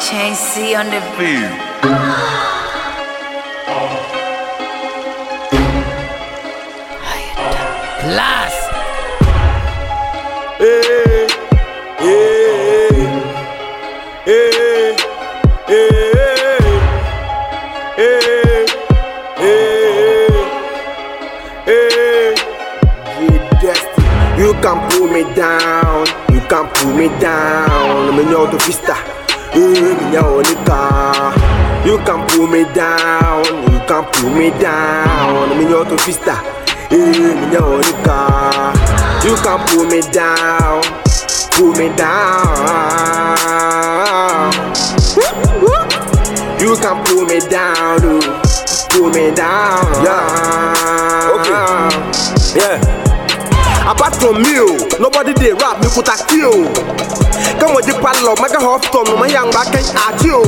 Chain C on the beat. Class. Hey, hey, hey, hey, hey, hey, hey. Yeah, Destiny. You can pull me down, you can pull me down. Me know the vista, eh, me know the car. You can pull me down, you can pull me down. Eh, me know the car. You can pull me down, pull me down. You can pull me down, oh, pull me down. Yeah. Okay. Yeah. Apart from oh, nobody they rap me put a kill. Come with the padlock, make a half ton, my young back and at you.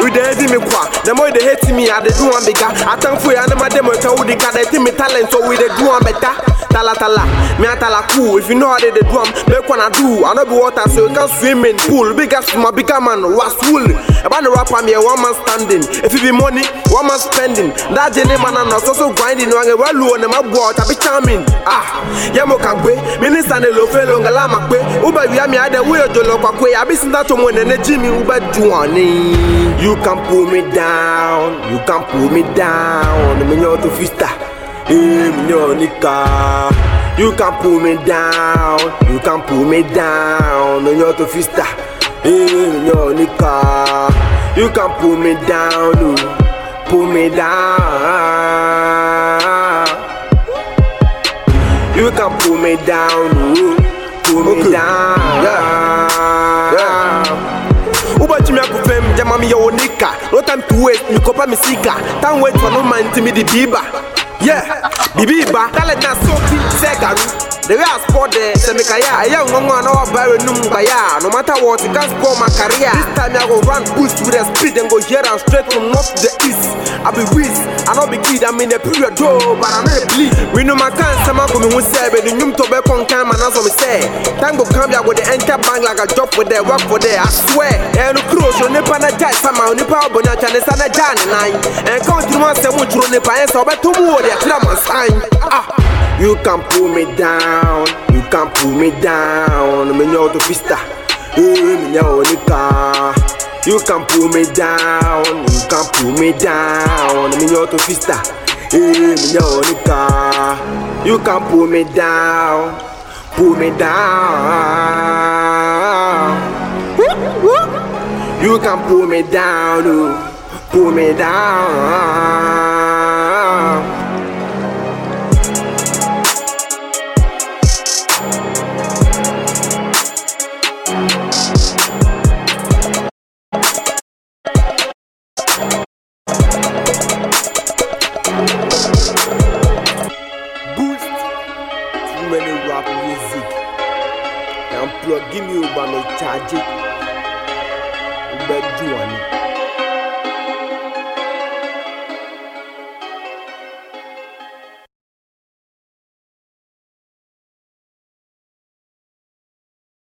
We the heavy me qua, the more they hate me, I they do one bigger. I thank for you, and my demo tell the car, they me talent, so we they do one better. Tala tala, me a tala cool. If you know how they they do 'em, make one I do. I know be water, so you can swim in pool. Big ass my bigger man, was wool. About the rap, I'm here, one man standing. If it be money, one man spending. That jenny man, not so so grinding. I'm well low on my board, I be charming. Ah, yeah, mo can gbe. Minister ne lo fe lo ngala ma gbe. Uba wi ami ade wo yojo lo kwa kwe. Abi sinda to mo ne ne Jimmy uba juani. You can pull me down, you can pull me down. Me nyo to fista. Eh, me nyo nika. You can pull me down, you can pull me down. Me nyo to fista. Eh, me nyo nika. You can pull me down, oh, pull me down. You can pull me down, ooh, onika. No time to waste, mi kopa mi sika. Time wait for no man to me the biba. Yeah, the biba. Tell it na soki, segaru. The way I sport there, say me kaya. I young one one hour barrel num kaya. No matter what, you can spoil my career. This time I go run boost with the speed and go here and straight from north to the east. I be whiz, I no be kid, I'm in the period though, but I know the bleed. We know my can't some come in say, but the new to be on time and as I say. Tango come here with the enter bank like a job for there, work for there, I swear. And the cross, you never na jai sama, never open your channel, sana jan nine. And come to one say, run the pine, so bet to more, the clam sign. Ah. You can pull me down, you can pull me down. Eh, me know nika. You can pull me down, you can pull me down. Eh, me know nika. You can pull me down, pull me down. You can pull me down, pull me down. plug gimi ụba na ịchaji mgbe juwani